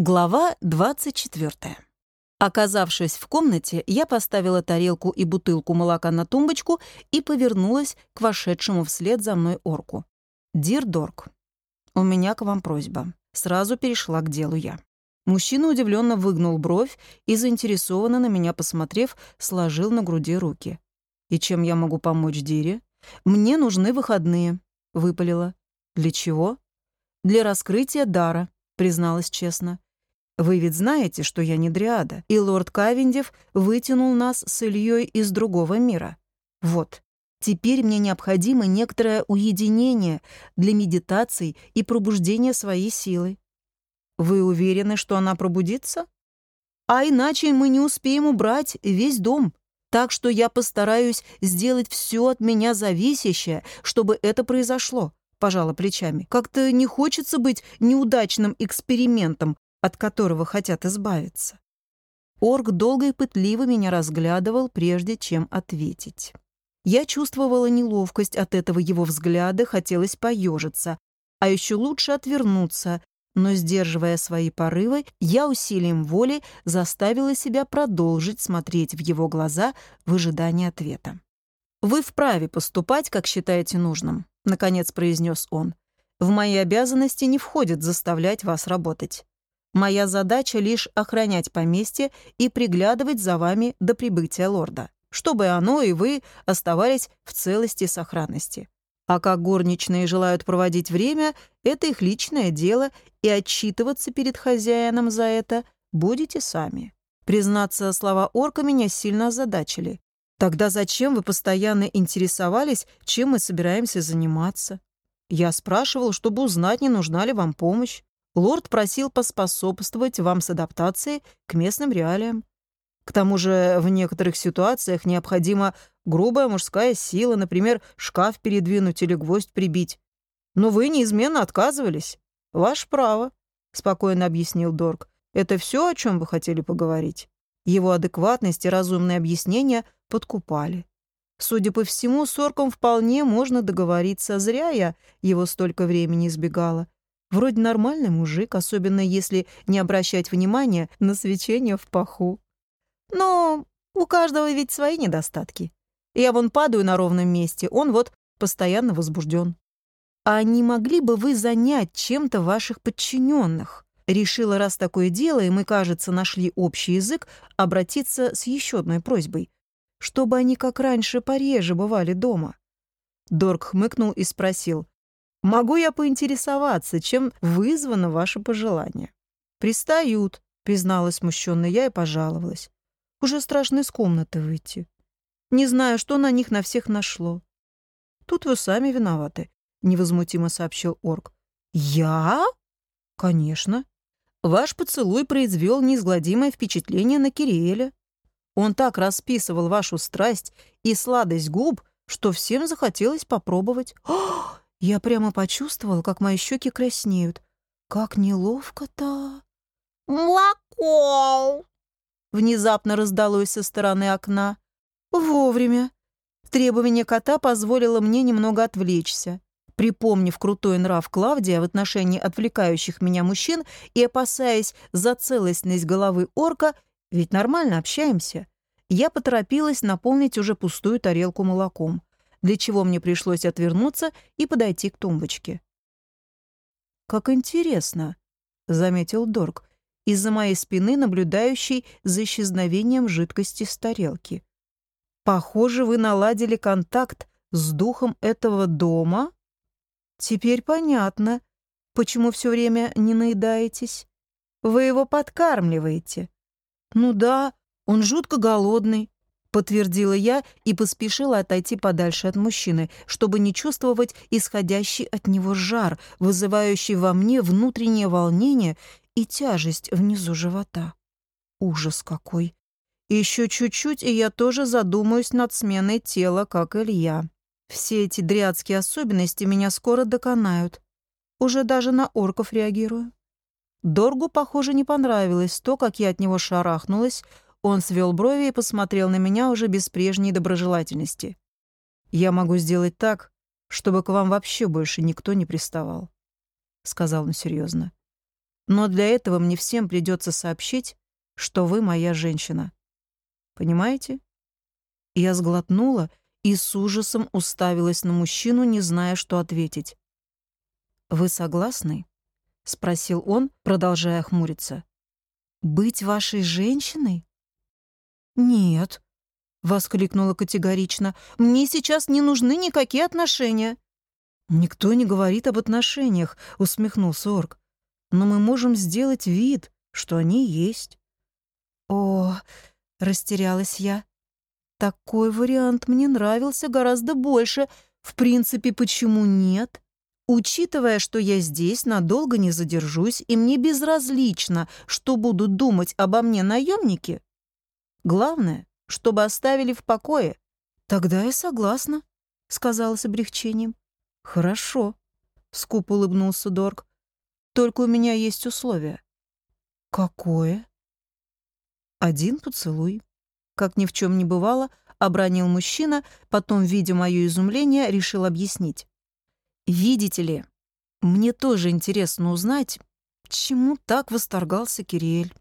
Глава 24. Оказавшись в комнате, я поставила тарелку и бутылку молока на тумбочку и повернулась к вошедшему вслед за мной орку. «Дир Дорк, у меня к вам просьба». Сразу перешла к делу я. Мужчина удивленно выгнул бровь и, заинтересованно на меня посмотрев, сложил на груди руки. «И чем я могу помочь Дире?» «Мне нужны выходные», — выпалила. «Для чего?» «Для раскрытия дара», — призналась честно. Вы ведь знаете, что я не дриада, и лорд Кавендев вытянул нас с Ильей из другого мира. Вот, теперь мне необходимо некоторое уединение для медитаций и пробуждения своей силы. Вы уверены, что она пробудится? А иначе мы не успеем убрать весь дом. Так что я постараюсь сделать все от меня зависящее, чтобы это произошло. Пожала плечами. Как-то не хочется быть неудачным экспериментом, от которого хотят избавиться. Орк долго и пытливо меня разглядывал, прежде чем ответить. Я чувствовала неловкость от этого его взгляда, хотелось поежиться, а еще лучше отвернуться, но, сдерживая свои порывы, я усилием воли заставила себя продолжить смотреть в его глаза в ожидании ответа. «Вы вправе поступать, как считаете нужным», — наконец произнес он. «В мои обязанности не входит заставлять вас работать. Моя задача лишь охранять поместье и приглядывать за вами до прибытия лорда, чтобы оно и вы оставались в целости и сохранности. А как горничные желают проводить время, это их личное дело, и отчитываться перед хозяином за это будете сами. Признаться, слова орка меня сильно озадачили. Тогда зачем вы постоянно интересовались, чем мы собираемся заниматься? Я спрашивал, чтобы узнать, не нужна ли вам помощь. Лорд просил поспособствовать вам с адаптацией к местным реалиям. К тому же в некоторых ситуациях необходима грубая мужская сила, например, шкаф передвинуть или гвоздь прибить. Но вы неизменно отказывались. Ваше право, — спокойно объяснил Дорг. Это все, о чем вы хотели поговорить? Его адекватность и разумные объяснения подкупали. Судя по всему, с Орком вполне можно договориться. Зря я его столько времени избегала. Вроде нормальный мужик, особенно если не обращать внимания на свечение в паху. Но у каждого ведь свои недостатки. Я вон падаю на ровном месте, он вот постоянно возбужден. А не могли бы вы занять чем-то ваших подчиненных? Решила, раз такое дело, и мы, кажется, нашли общий язык, обратиться с еще одной просьбой, чтобы они, как раньше, пореже бывали дома. Дорг хмыкнул и спросил, Могу я поинтересоваться, чем вызвано ваше пожелание? Пристают, призналась смущенная я и пожаловалась. Уже страшно из комнаты выйти. Не знаю, что на них на всех нашло. Тут вы сами виноваты, невозмутимо сообщил орк. Я? Конечно. Ваш поцелуй произвел неизгладимое впечатление на Кириэля. Он так расписывал вашу страсть и сладость губ, что всем захотелось попробовать. я прямо почувствовал, как мои щеки краснеют. Как неловко-то. «Молоко!» Внезапно раздалось со стороны окна. Вовремя. Требование кота позволило мне немного отвлечься. Припомнив крутой нрав Клавдия в отношении отвлекающих меня мужчин и опасаясь за целостность головы орка, ведь нормально общаемся, я поторопилась наполнить уже пустую тарелку молоком для чего мне пришлось отвернуться и подойти к тумбочке. «Как интересно», — заметил Дорг, из-за моей спины наблюдающий за исчезновением жидкости с тарелки. «Похоже, вы наладили контакт с духом этого дома? Теперь понятно, почему все время не наедаетесь. Вы его подкармливаете. Ну да, он жутко голодный, подтвердила я и поспешила отойти подальше от мужчины, чтобы не чувствовать исходящий от него жар, вызывающий во мне внутреннее волнение и тяжесть внизу живота. Ужас какой! Еще чуть-чуть, и я тоже задумаюсь над сменой тела, как Илья. Все эти дрядские особенности меня скоро доконают. Уже даже на орков реагирую. Доргу, похоже, не понравилось то, как я от него шарахнулась, он свел брови и посмотрел на меня уже без прежней доброжелательности. «Я могу сделать так, чтобы к вам вообще больше никто не приставал», — сказал он серьезно. Но для этого мне всем придется сообщить, что вы моя женщина. Понимаете? Я сглотнула и с ужасом уставилась на мужчину, не зная, что ответить. «Вы согласны?» — спросил он, продолжая хмуриться. «Быть вашей женщиной?» «Нет», — воскликнула категорично, — «мне сейчас не нужны никакие отношения». «Никто не говорит об отношениях», — усмехнулся Орк. «Но мы можем сделать вид, что они есть». «О, растерялась я. Такой вариант мне нравился гораздо больше. В принципе, почему нет? Учитывая, что я здесь надолго не задержусь, и мне безразлично, что будут думать обо мне наемники, главное, чтобы оставили в покое. Тогда я согласна, сказала с облегчением. Хорошо, скупо улыбнулся Дорг. Только у меня есть условие. Какое? Один поцелуй. Как ни в чем не бывало, обронил мужчина, потом, видя мое изумление, решил объяснить. «Видите ли, мне тоже интересно узнать, чему так восторгался Кириэль.